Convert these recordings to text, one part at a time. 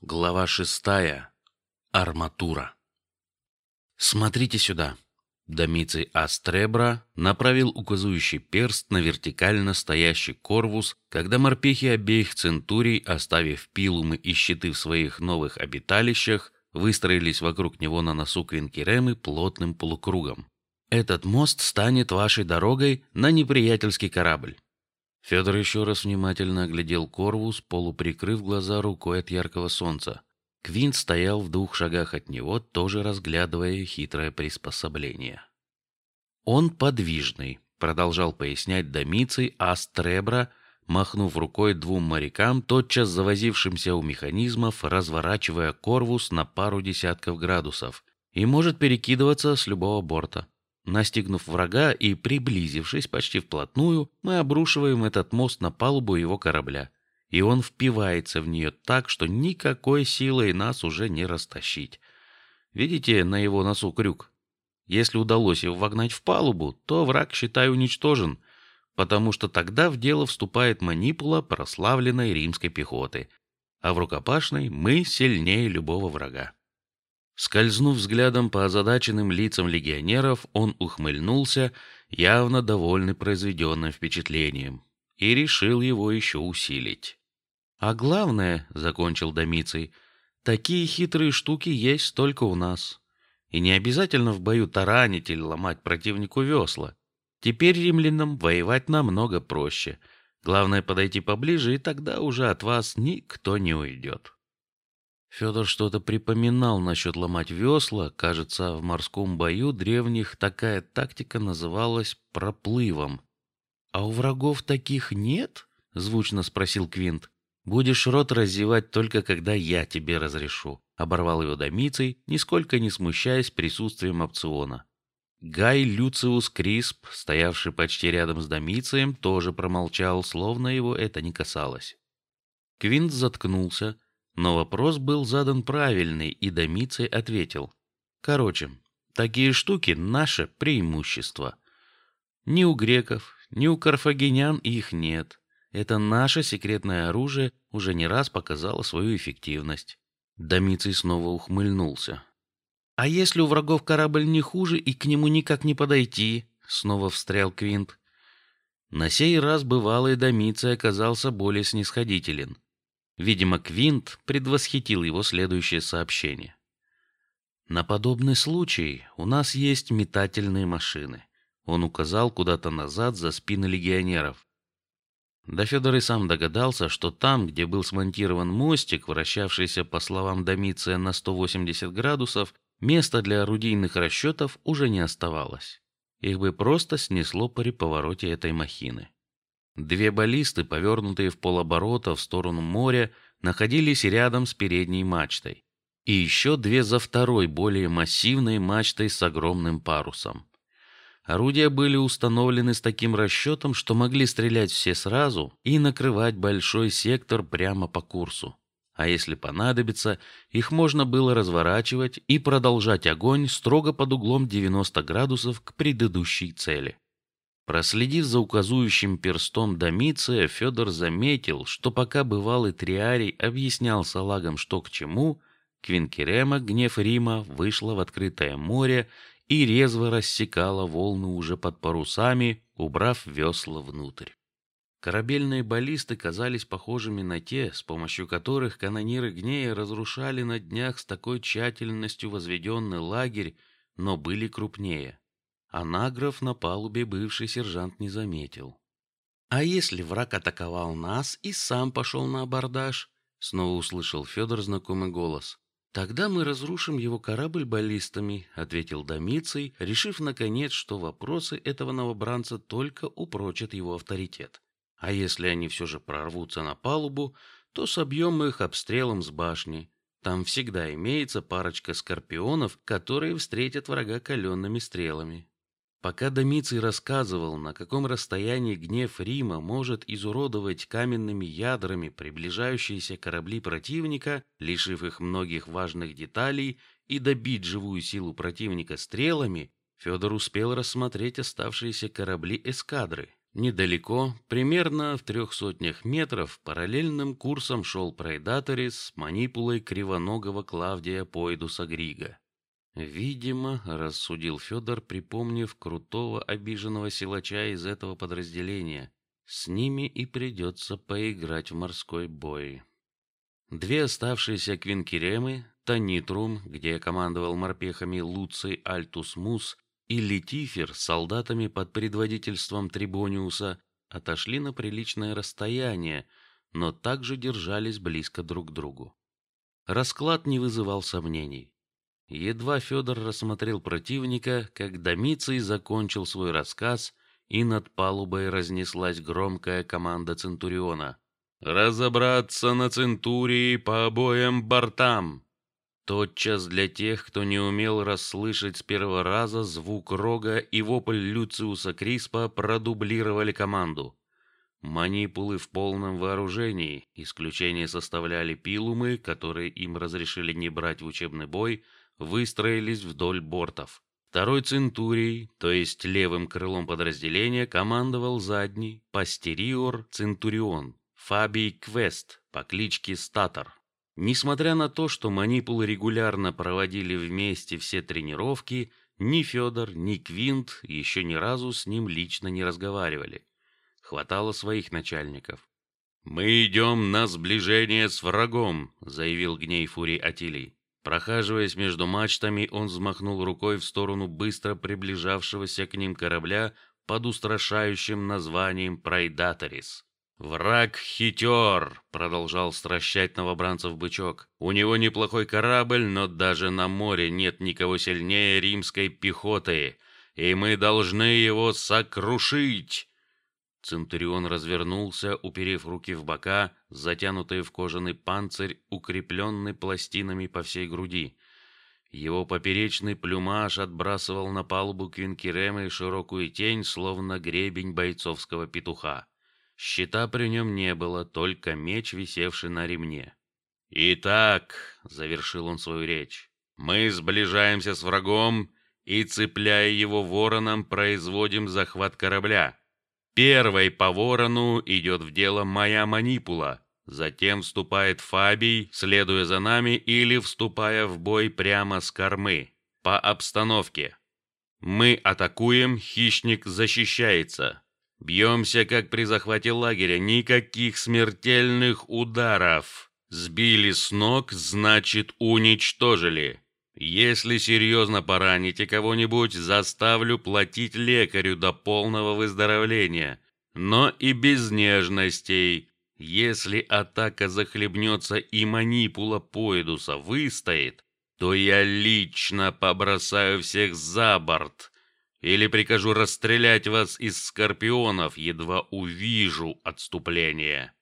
Глава шестая. Арматура. Смотрите сюда. Домицей Астребра направил указующий перст на вертикально стоящий корвус, когда морпехи обеих центурий, оставив пилумы и щиты в своих новых обиталищах, выстроились вокруг него на носу Квинкеремы плотным полукругом. Этот мост станет вашей дорогой на неприятельский корабль. Федор еще раз внимательно оглядел Корвус, полуприкрыв глаза рукой от яркого солнца. Квинт стоял в двух шагах от него, тоже разглядывая хитрое приспособление. Он подвижный, продолжал пояснять Домицей Астребра, махнув рукой двум морякам, тотчас завозившимся у механизмов, разворачивая Корвус на пару десятков градусов, и может перекидываться с любого борта. Настигнув врага и приблизившись почти вплотную, мы обрушиваем этот мост на палубу его корабля, и он впивается в нее так, что никакой силой нас уже не растащить. Видите на его носу крюк? Если удалось его вогнать в палубу, то враг, считай, уничтожен, потому что тогда в дело вступает манипула прославленной римской пехоты, а в рукопашной мы сильнее любого врага. Скользнув взглядом по озадаченным лицам легионеров, он ухмыльнулся, явно довольный произведенным впечатлением, и решил его еще усилить. А главное, закончил Домицей, такие хитрые штуки есть только у нас, и не обязательно в бою таранить или ломать противнику весла. Теперь римлянам воевать намного проще. Главное подойти поближе, и тогда уже от вас никто не уйдет. Федор что-то припоминал насчет ломать весла. Кажется, в морском бою древних такая тактика называлась проплывом. А у врагов таких нет? Звучно спросил Квинт. Будешь рот разевать только когда я тебе разрешу. Оборвал его домицей, нисколько не смущаясь присутствием опциона. Гай Люциус Крисп, стоявший почти рядом с домицием, тоже промолчал, словно его это не касалось. Квинт заткнулся но вопрос был задан правильный, и Домицей ответил: "Короче, такие штуки наше преимущество. Ни у греков, ни у карфагенян их нет. Это наше секретное оружие уже не раз показало свою эффективность". Домицей снова ухмыльнулся. А если у врагов корабль не хуже и к нему никак не подойти? Снова встрял Квинт. На сей раз бывалый Домицей оказался более снисходителен. Видимо, Квинт предвосхитил его следующее сообщение. На подобный случай у нас есть метательные машины. Он указал куда-то назад за спины легионеров. Да Федор и сам догадался, что там, где был смонтирован мостик, вращавшийся по словам Домиция на 180 градусов, места для орудийных расчетов уже не оставалось. Их бы просто снесло при повороте этой махины. Две баллисты, повернутые в полоборота в сторону моря, находились рядом с передней мачтой, и еще две за второй, более массивной мачтой с огромным парусом. Орудия были установлены с таким расчетом, что могли стрелять все сразу и накрывать большой сектор прямо по курсу. А если понадобится, их можно было разворачивать и продолжать огонь строго под углом 90 градусов к предыдущей цели. Проследив за указующим перстом Домиция, Федор заметил, что пока бывалый Триарий объяснял салагам, что к чему, Квинкерема, гнев Рима, вышла в открытое море и резво рассекала волны уже под парусами, убрав весла внутрь. Корабельные баллисты казались похожими на те, с помощью которых канониры Гнея разрушали на днях с такой тщательностью возведенный лагерь, но были крупнее. Анаграф на палубе бывший сержант не заметил. А если враг атаковал нас и сам пошел на абордаж? Снова услышал Федор знакомый голос. Тогда мы разрушим его корабль баллистами, ответил Домицей, решив наконец, что вопросы этого новобранца только упрочат его авторитет. А если они все же прорвутся на палубу, то собьем их обстрелом с башни. Там всегда имеется парочка скорпионов, которые встретят врага каленными стрелами. Пока Домиций рассказывал, на каком расстоянии гнев Рима может изуродовать каменными ядрами приближающиеся корабли противника, лишив их многих важных деталей, и добить живую силу противника стрелами, Федор успел рассмотреть оставшиеся корабли эскадры. Недалеко, примерно в трех сотнях метров, параллельным курсом шел Прайдаторис с манипулой кривоногого Клавдия Поидуса Грига. Видимо, рассудил Федор, припомнив крутого обиженного силача из этого подразделения, с ними и придется поиграть в морской бой. Две оставшиеся квинкеремы, Танитрум, где командовал морпехами Луций Альтус Мус, и Летифер с солдатами под предводительством Трибониуса отошли на приличное расстояние, но также держались близко друг к другу. Расклад не вызывал сомнений. Едва Федор рассмотрел противника, как Домиций закончил свой рассказ, и над палубой разнеслась громкая команда Центуриона: "Разобраться на Центурии по обоим бортам!" Тотчас для тех, кто не умел расслышать с первого раза звук рога и вопль Люциуса Криспа, продублировали команду. Манипулы в полном вооружении, исключение составляли пилумы, которые им разрешили не брать в учебный бой, выстроились вдоль бортов. Второй центурий, то есть левым крылом подразделения, командовал задний постериор центурион Фабий Квест по кличке Статор. Несмотря на то, что манипулы регулярно проводили вместе все тренировки, ни Федор, ни Квинт еще ни разу с ним лично не разговаривали. Хватало своих начальников. Мы идем на сближение с врагом, заявил гней Фурий Атилий. Прохаживаясь между мачтами, он взмахнул рукой в сторону быстро приближавшегося к ним корабля под устрашающим названием Прайдаторис. Враг хитер, продолжал стращать новобранцев бычок. У него неплохой корабль, но даже на море нет никого сильнее римской пехоты, и мы должны его сокрушить. Центурион развернулся, уперев руки в бока, затянутые в кожаный панцирь, укрепленный пластинами по всей груди. Его поперечный плюмаж отбрасывал на палубу Квинкеремы широкую тень, словно гребень бойцовского петуха. Щита при нем не было, только меч, висевший на ремне. Итак, завершил он свою речь, мы сближаемся с врагом и, цепляя его вороном, производим захват корабля. Первой по ворону идет в дело моя манипула, затем вступает Фабий, следуя за нами или вступая в бой прямо с кормы. По обстановке. Мы атакуем, хищник защищается. Бьемся, как при захвате лагеря, никаких смертельных ударов. Сбили с ног, значит, уничтожили. Если серьезно пораните кого-нибудь, заставлю платить лекарю до полного выздоровления, но и без нежностей. Если атака захлебнется и манипула Поэдуса выстоит, то я лично побросаю всех за борт или прикажу расстрелять вас из скорпионов, едва увижу отступление.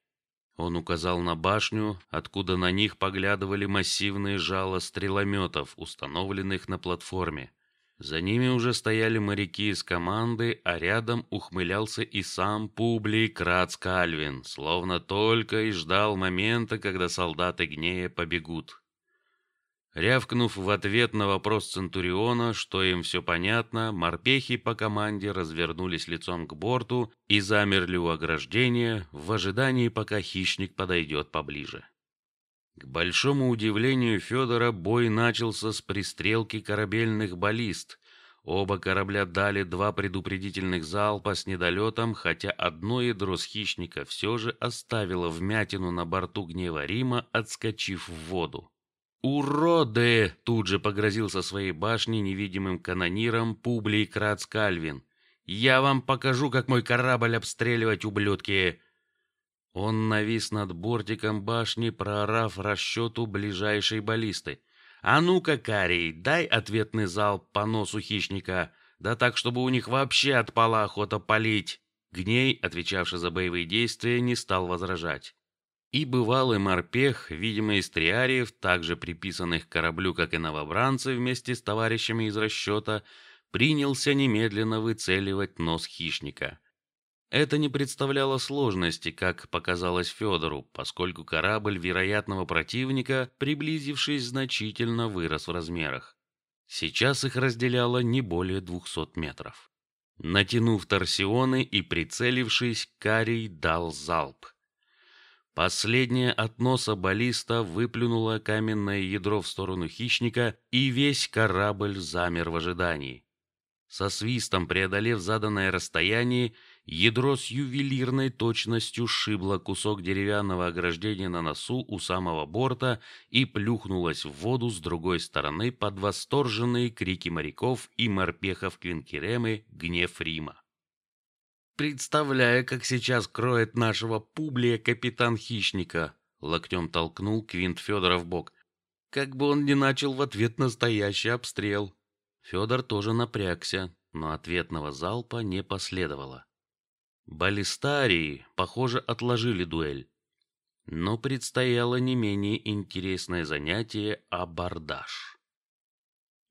Он указал на башню, откуда на них поглядывали массивные жало стрелометов, установленных на платформе. За ними уже стояли моряки из команды, а рядом ухмылялся и сам Публий Крац Кальвин, словно только и ждал момента, когда солдаты гнея побегут. Рявкнув в ответ на вопрос Центуриона, что им все понятно, морпехи по команде развернулись лицом к борту и замерли у ограждения в ожидании, пока хищник подойдет поближе. К большому удивлению Федора бой начался с пристрелки корабельных баллист. Оба корабля дали два предупредительных залпа с недолетом, хотя одно ядро с хищника все же оставило вмятину на борту гнева Рима, отскочив в воду. «Уроды!» — тут же погрозился своей башней невидимым канониром Публий Крац Кальвин. «Я вам покажу, как мой корабль обстреливать, ублюдки!» Он навис над бортиком башни, проорав расчету ближайшей баллисты. «А ну-ка, Карий, дай ответный залп по носу хищника, да так, чтобы у них вообще отпала охота палить!» Гней, отвечавший за боевые действия, не стал возражать. И бывалый морпех, видимо из триариев, также приписанных кораблю, как и новобранцы вместе с товарищами из расчета, принялся немедленно выцеливать нос хищника. Это не представляло сложности, как показалось Федору, поскольку корабль вероятного противника, приблизившись значительно, вырос в размерах. Сейчас их разделяло не более двухсот метров. Натянув торсионы и прицелившись, Карий дал залп. Последнее от носа баллиста выплюнуло каменное ядро в сторону хищника, и весь корабль замер в ожидании. Со свистом преодолев заданное расстояние, ядро с ювелирной точностью шибло кусок деревянного ограждения на носу у самого борта и плюхнулось в воду с другой стороны под восторженные крики моряков и морпехов Квинкеремы гнев Рима. Представляя, как сейчас кроет нашего Публия капитан хищника, локтем толкнул Квинт Федора в бок. Как бы он не начал в ответ настоящий обстрел. Федор тоже напрягся, но ответного залпа не последовало. Баллистарии, похоже, отложили дуэль, но предстояло не менее интересное занятие абордаж.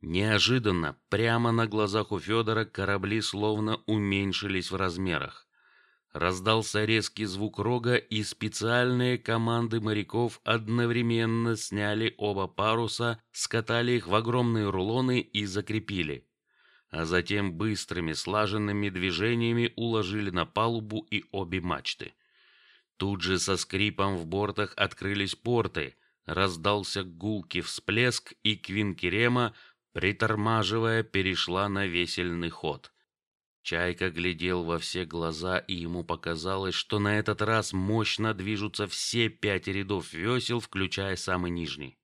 Неожиданно, прямо на глазах у Федора корабли словно уменьшились в размерах. Раздался резкий звук рога, и специальные команды моряков одновременно сняли оба паруса, скатали их в огромные рулоны и закрепили, а затем быстрыми слаженными движениями уложили на палубу и обе мачты. Тут же со скрипом в бортах открылись порты, раздался гулкий всплеск, и Квинкерема, притормаживая, перешла на весельный ход. Чайка глядел во все глаза, и ему показалось, что на этот раз мощно движутся все пять рядов весел, включая самый нижний.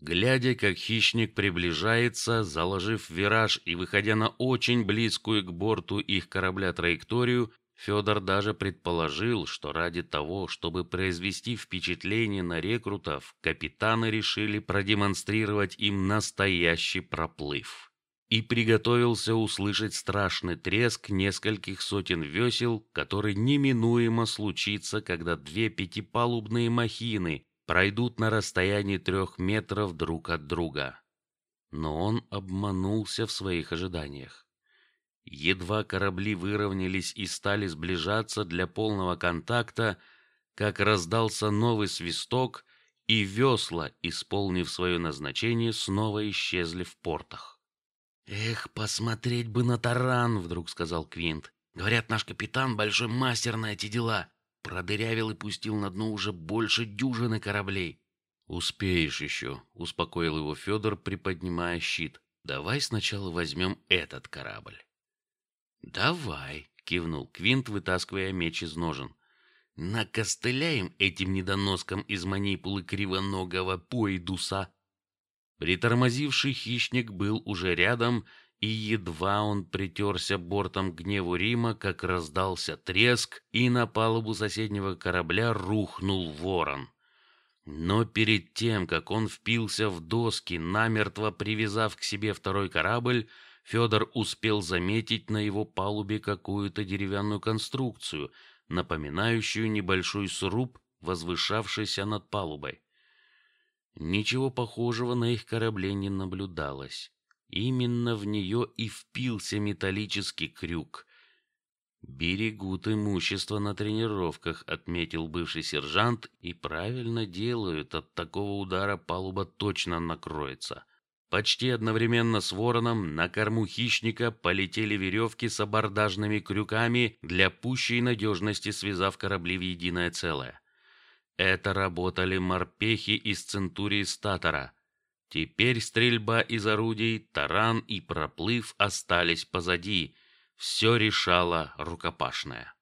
Глядя, как хищник приближается, заложив вираж и выходя на очень близкую к борту их корабля траекторию, Федор даже предположил, что ради того, чтобы произвести впечатление на рекрутов, капитаны решили продемонстрировать им настоящий проплыв и приготовился услышать страшный треск нескольких сотен весел, который неминуемо случится, когда две пятипалубные махины пройдут на расстоянии трех метров друг от друга. Но он обманулся в своих ожиданиях. Едва корабли выровнялись и стали сближаться для полного контакта, как раздался новый свисток, и весла, исполнив свое назначение, снова исчезли в портах. Эх, посмотреть бы на таран, вдруг сказал Квинт. Говорят, наш капитан большой мастер на эти дела. Продырявил и пустил на дно уже больше дюжины кораблей. Успеешь еще, успокоил его Федор, приподнимая щит. Давай сначала возьмем этот корабль. Давай, кивнул Квинт, вытаскивая меч из ножен. Накостыляем этим недоноскам из манипулы кривоногого поедуса. Притормозивший хищник был уже рядом, и едва он притерся бортом гневу Рима, как раздался треск, и на палубу соседнего корабля рухнул ворон. Но перед тем, как он впился в доски, намертво привязав к себе второй корабль, Федор успел заметить на его палубе какую-то деревянную конструкцию, напоминающую небольшой сруб, возвышавшийся над палубой. Ничего похожего на их корабле не наблюдалось. Именно в нее и впился металлический крюк. Берегут имущество на тренировках, отметил бывший сержант, и правильно делают. От такого удара палуба точно накроется. Почти одновременно с вороном на корму хищника полетели веревки с абордажными крюками для пущей надежности, связав корабли в единое целое. Это работали морпехи из центурии статора. Теперь стрельба из орудий, таран и проплыв остались позади. Все решала рукопашная.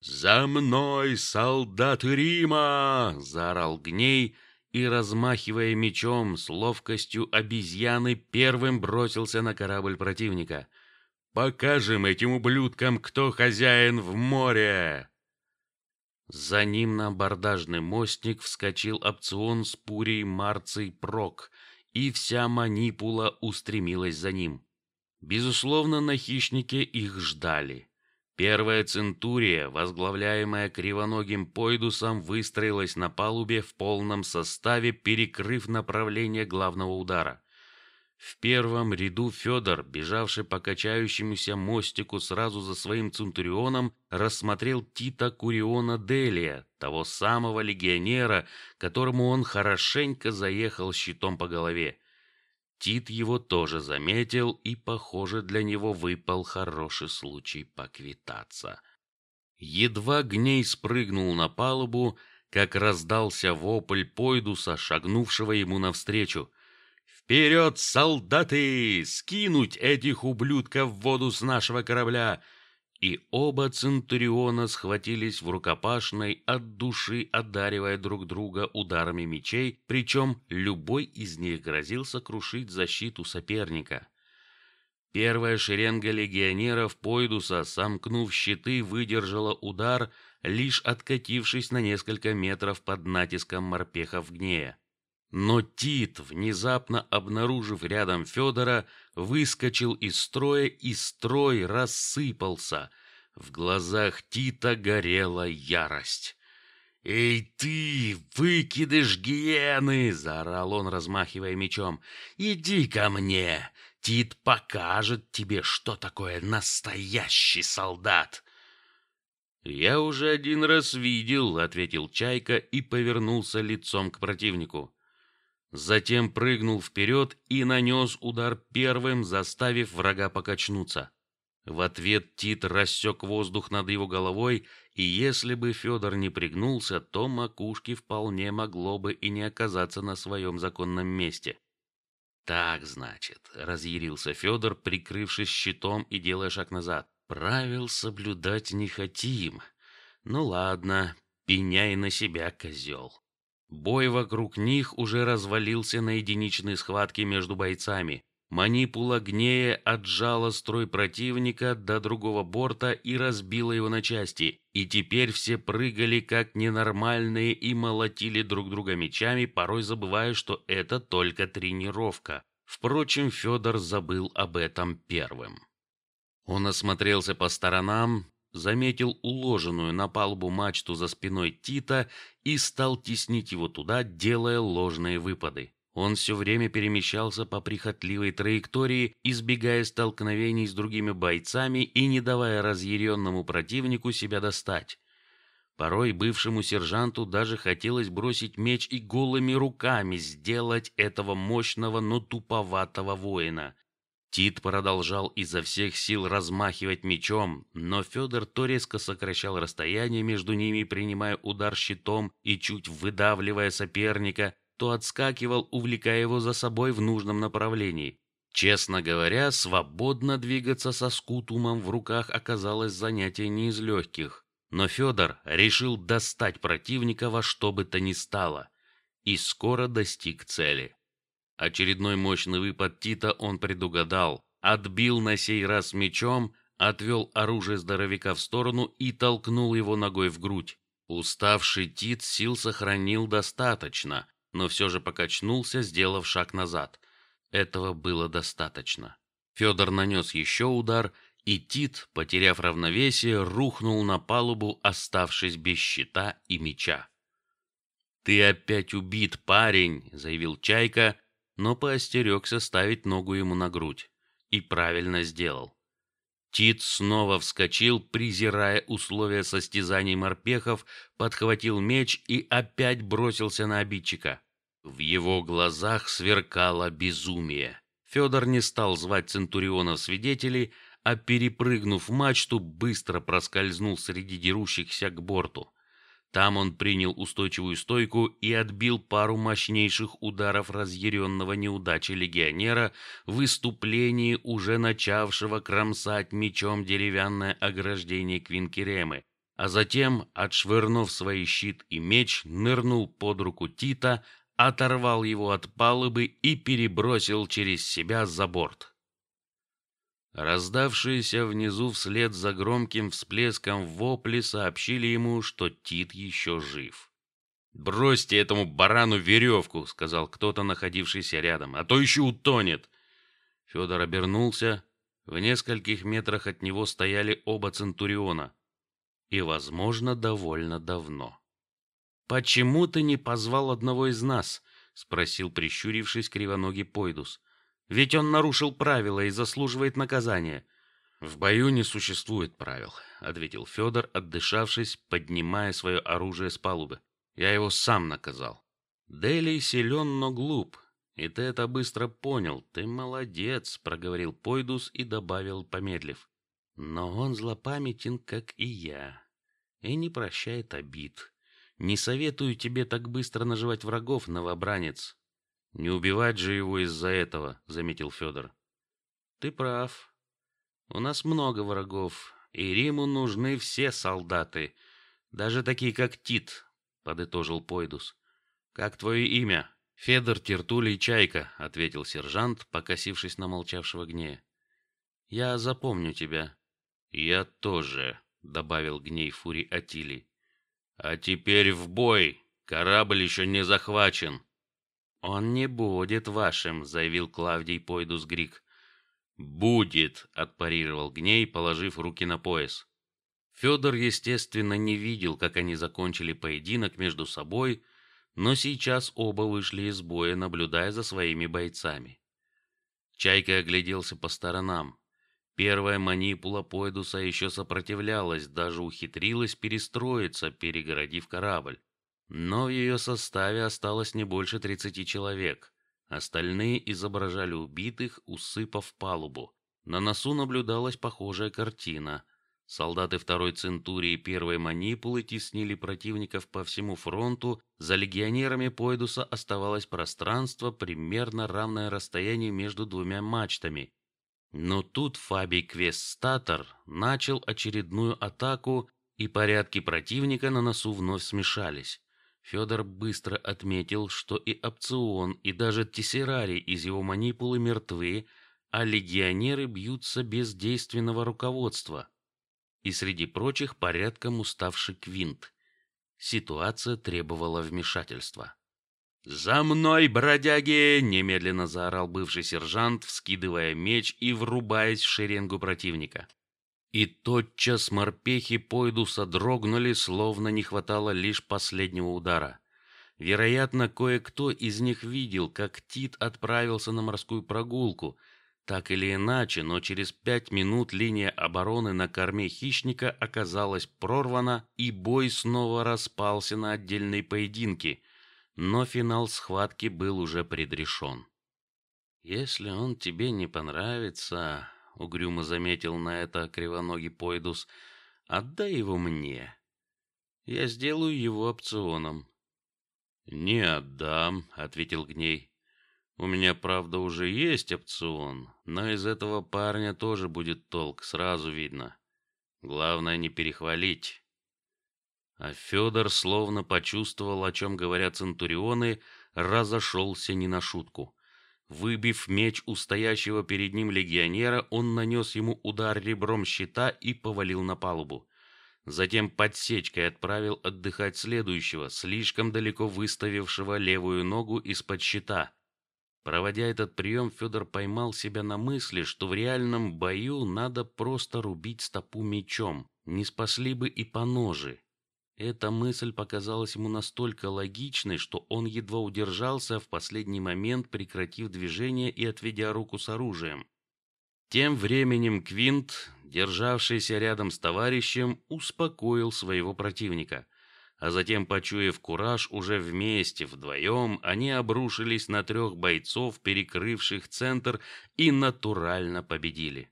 За мной, солдаты Рима! заорал Гней и, размахивая мечом с ловкостью обезьяны, первым бросился на корабль противника. Покажем этим ублюдкам, кто хозяин в море. За ним на абордажный мостик вскочил опцион с пурей Марций Прок, и вся манипула устремилась за ним. Безусловно, на хищнике их ждали. Первая центурия, возглавляемая кривоногим Пойдусом, выстроилась на палубе в полном составе, перекрыв направление главного удара. В первом ряду Федор, бежавший по качающемуся мостику сразу за своим центурионом, рассмотрел Тита Куриона Делия, того самого легионера, которому он хорошенько заехал щитом по голове. Тит его тоже заметил, и, похоже, для него выпал хороший случай поквитаться. Едва Гней спрыгнул на палубу, как раздался вопль Пойдуса, шагнувшего ему навстречу. «Вперед, солдаты! Скинуть этих ублюдков в воду с нашего корабля!» И оба центуриона схватились в рукопашной от души, одаривая друг друга ударами мечей, причем любой из них грозился крушить защиту соперника. Первая шеренга легионеров Пойдуса, сомкнув щиты, выдержала удар, лишь откатившись на несколько метров под натиском морпехов гнея. Но Тит, внезапно обнаружив рядом Федора, выскочил из строя, и строй рассыпался. В глазах Тита горела ярость. «Эй ты, выкидыш гиены!» — заорал он, размахивая мечом. «Иди ко мне! Тит покажет тебе, что такое настоящий солдат!» «Я уже один раз видел», — ответил Чайка и повернулся лицом к противнику. Затем прыгнул вперед и нанес удар первым, заставив врага покачнуться. В ответ Тит рассек воздух над его головой, и если бы Федор не пригнулся, то макушки вполне могло бы и не оказаться на своем законном месте. Так, значит, разъярился Федор, прикрывшись щитом и делая шаг назад. Правил соблюдать не хотим. Ну ладно, пеняй на себя, козел. Бой вокруг них уже развалился на единичные схватки между бойцами. Манипула гнея отжала строй противника до другого борта и разбила его на части. И теперь все прыгали как ненормальные и молотили друг друга мечами, порой забывая, что это только тренировка. Впрочем, Федор забыл об этом первым. Он осмотрелся по сторонам, заметил уложенную на палубу мачту за спиной Тита и стал теснить его туда, делая ложные выпады. Он все время перемещался по прихотливой траектории, избегая столкновений с другими бойцами и не давая разъяренному противнику себя достать. Порой бывшему сержанту даже хотелось бросить меч и голыми руками сделать этого мощного, но туповатого воина. Тит продолжал изо всех сил размахивать мечом, но Федор то резко сокращал расстояние между ними, принимая удар щитом и чуть выдавливая соперника, то отскакивал, увлекая его за собой в нужном направлении. Честно говоря, свободно двигаться со скутумом в руках оказалось занятие не из легких. Но Федор решил достать противника во что бы то ни стало, и скоро достиг цели. Очередной мощный выпад Тита он предугадал, отбил на сей раз мечом, отвел оружие здоровяка в сторону и толкнул его ногой в грудь. Уставший Тит сил сохранил достаточно, но все же покачнулся, сделав шаг назад. Этого было достаточно. Федор нанес еще удар, и Тит, потеряв равновесие, рухнул на палубу, оставшись без щита и меча. Ты опять убит, парень, заявил Чайка, но поостерегся ставить ногу ему на грудь. И правильно сделал. Тит снова вскочил, презирая условия состязаний морпехов, подхватил меч и опять бросился на обидчика. В его глазах сверкало безумие. Федор не стал звать центурионов свидетелей, а перепрыгнув мачту, быстро проскользнул среди дерущихся к борту. Там он принял устойчивую стойку и отбил пару мощнейших ударов разъяренного неудачи легионера в выступлении уже начавшего кромсать мечом деревянное ограждение Квинкеремы, а затем, отшвырнув свой щит и меч, нырнул под руку Тита, оторвал его от палубы и перебросил через себя за борт. Раздавшиеся внизу вслед за громким всплеском вопли сообщили ему, что Тит еще жив. Бросьте этому барану веревку, сказал кто-то, находившийся рядом, а то еще утонет. Федор обернулся. В нескольких метрах от него стояли оба центуриона, и, возможно, довольно давно. Почему ты не позвал одного из нас? спросил прищурившись кривоногий Пойдус. Ведь он нарушил правила и заслуживает наказания. В бою не существует правил, ответил Федор, отдышавшись, поднимая свое оружие с палубы. Я его сам наказал. Дели силен, но глуп. И ты это быстро понял. Ты молодец, проговорил Пойдус и добавил, помедлив. Но он злопамятен, как и я, и не прощает обид. Не советую тебе так быстро наживать врагов, новобранец. Не убивать же его из-за этого, заметил Федор. Ты прав. У нас много врагов, и Риму нужны все солдаты, даже такие как Тит, подытожил Пойдус. Как твое имя? Федор Тертулий Чайка, ответил сержант, покосившись на молчавшего Гнея. Я запомню тебя. Я тоже, добавил Гней Фури Атили. А теперь в бой. Корабль еще не захвачен. Он не будет вашим, заявил Клавдий Пойдус Грик. Будет, отпарировал Гней, положив руки на пояс. Федор, естественно, не видел, как они закончили поединок между собой, но сейчас оба вышли из боя, наблюдая за своими бойцами. Чайка огляделся по сторонам. Первая манипула Пойдуса еще сопротивлялась, даже ухитрилась перестроиться, перегородив корабль. Но в ее составе осталось не больше тридцати человек. Остальные изображали убитых, усыпав палубу. На носу наблюдалась похожая картина. Солдаты второй центурии первой манипулы теснили противников по всему фронту. За легионерами Пойдуса оставалось пространство примерно равное расстоянию между двумя мачтами. Но тут Фабий Квестатор начал очередную атаку, и порядки противника на носу вновь смешались. Федор быстро отметил, что и опцион, и даже тессерарий из его манипулы мертвы, а легионеры бьются без действенного руководства и среди прочих порядком уставший Квинт. Ситуация требовала вмешательства. За мной, бродяги! немедленно заорал бывший сержант, вскидывая меч и врубаясь в шеренгу противника. И тотчас морпехи Пойдуса дрогнули, словно не хватало лишь последнего удара. Вероятно, кое-кто из них видел, как Тит отправился на морскую прогулку, так или иначе, но через пять минут линия обороны на корме хищника оказалась прорвана, и бой снова распался на отдельные поединки. Но финал схватки был уже предрешен. Если он тебе не понравится, угрюмо заметил на это кривоногий Пойдус, отдай его мне. Я сделаю его опционом. Не отдам, ответил Гней. У меня, правда, уже есть опцион, но из этого парня тоже будет толк, сразу видно. Главное не перехвалить. А Федор, словно почувствовал, о чем говорят центурионы, разошелся не на шутку. Выбив меч у стоящего перед ним легионера, он нанес ему удар ребром щита и повалил на палубу. Затем подсечкой отправил отдыхать следующего, слишком далеко выставившего левую ногу из-под щита. Проводя этот прием, Федор поймал себя на мысли, что в реальном бою надо просто рубить стопу мечом, не спасли бы и по ножи. Эта мысль показалась ему настолько логичной, что он едва удержался в последний момент, прекратив движение и отведя руку с оружием. Тем временем Квинт, державшийся рядом с товарищем, успокоил своего противника а затем, почуяв кураж, уже вместе вдвоем они обрушились на трех бойцов, перекрывших центр, и натурально победили.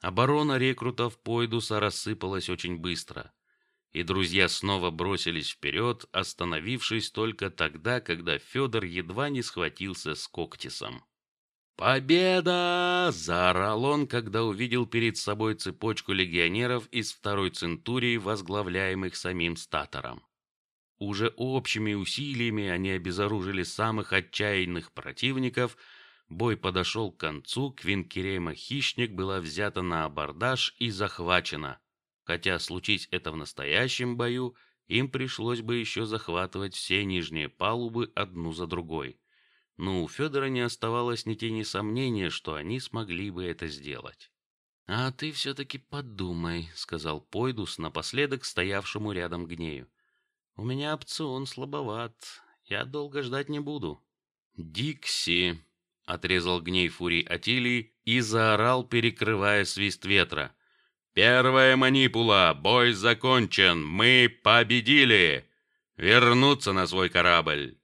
Оборона рекрутов Пойдуса рассыпалась очень быстро, и друзья снова бросились вперед, остановившись только тогда, когда Федор едва не схватился с Коктисом. «Победа!» – заорал он, когда увидел перед собой цепочку легионеров из второй центурии, возглавляемых самим Статором. Уже общими усилиями они обезоружили самых отчаянных противников. Бой подошел к концу, Квинкерема Хищник была взята на абордаж и захвачена. Хотя случись это в настоящем бою, им пришлось бы еще захватывать все нижние палубы одну за другой. Но у Федора не оставалось ни тени сомнения, что они смогли бы это сделать. А ты все-таки подумай, сказал Пойдус напоследок стоявшему рядом Гнею. У меня опцион слабоват. Я долго ждать не буду. Дикси, отрезал гней фурий Атилий и заорал, перекрывая свист ветра. Первая манипула, бой закончен, мы победили. Вернуться на свой корабль.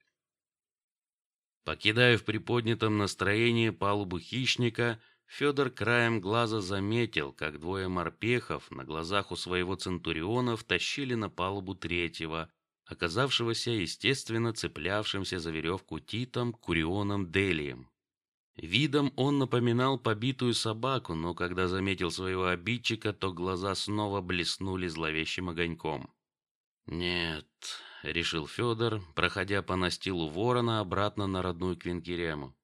Покидая в приподнятом настроении палубу хищника, Федор краем глаза заметил, как двое морпехов на глазах у своего центуриона втащили на палубу третьего, оказавшегося естественно цеплявшимся за веревку Титом Курионом Делием. Видом он напоминал побитую собаку, но когда заметил своего обидчика, то глаза снова блеснули зловещим огоньком. Нет, решил Федор, проходя по настилу ворона обратно на родную Квинкирему.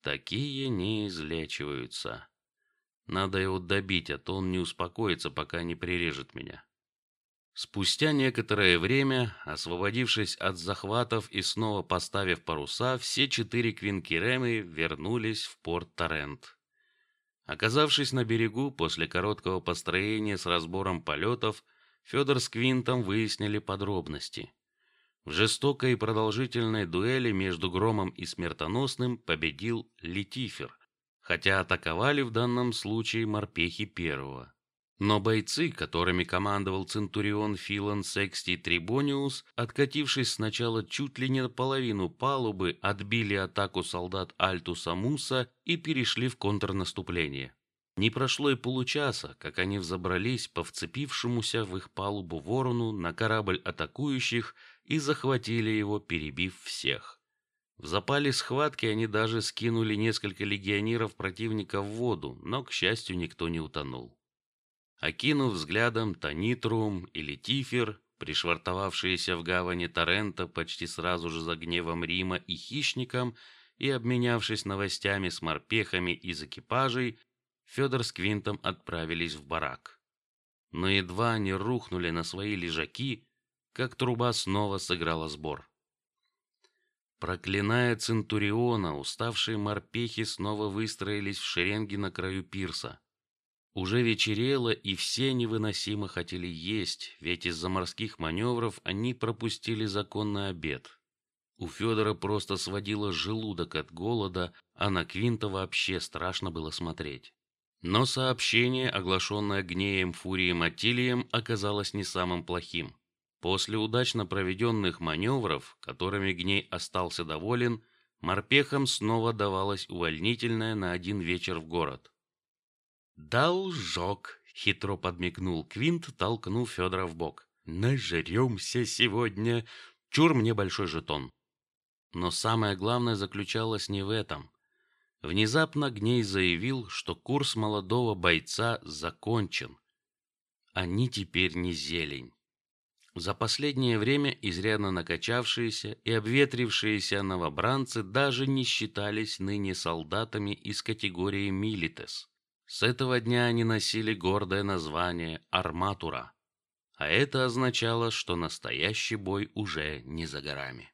Такие не излечиваются. Надо его добить, а то он не успокоится, пока не прирежет меня. Спустя некоторое время, освободившись от захватов и снова поставив паруса, все четыре квинкеремы вернулись в порт Торрент. Оказавшись на берегу после короткого построения с разбором полетов, Федор с Квинтом выяснили подробности. В жестокой и продолжительной дуэли между Громом и Смертоносным победил Летифер, хотя атаковали в данном случае морпехи первого. Но бойцы, которыми командовал центурион Филан Секстий Трибониус, откатившись сначала чуть ли не наполовину палубы, отбили атаку солдат Альтуса Муса и перешли в контрнаступление. Не прошло и получаса, как они взобрались по вцепившемуся в их палубу ворону на корабль атакующих и захватили его, перебив всех. В запале схватки они даже скинули несколько легионеров противника в воду, но к счастью никто не утонул. Окинув взглядом Танитрум и Летифер, пришвартовавшиеся в гавани Торрента почти сразу же за гневом Рима и хищником, и обменявшись новостями с морпехами из экипажей, Федор с Квинтом отправились в барак. Но едва они рухнули на свои лежаки, как труба снова сыграла сбор. Проклиная центуриона, уставшие морпехи снова выстроились в шеренги на краю пирса. Уже вечерело, и все невыносимо хотели есть, ведь из-за морских маневров они пропустили законный обед. У Федора просто сводило желудок от голода, а на Квинта вообще страшно было смотреть. Но сообщение, оглашенное Гнеем, Фурием, Атилием, оказалось не самым плохим. После удачно проведенных маневров, которыми Гней остался доволен, морпехам снова давалось увольнительное на один вечер в город. «Должок!» — хитро подмигнул Квинт, толкнув Федора в бок. «Нажеремся сегодня! Чур мне большой жетон!» Но самое главное заключалось не в этом. Внезапно Гней заявил, что курс молодого бойца закончен. Они теперь не зелень. За последнее время изрядно накачавшиеся и обветрившиеся новобранцы даже не считались ныне солдатами из категории милитес. С этого дня они носили гордое название арматура, а это означало, что настоящий бой уже не за горами.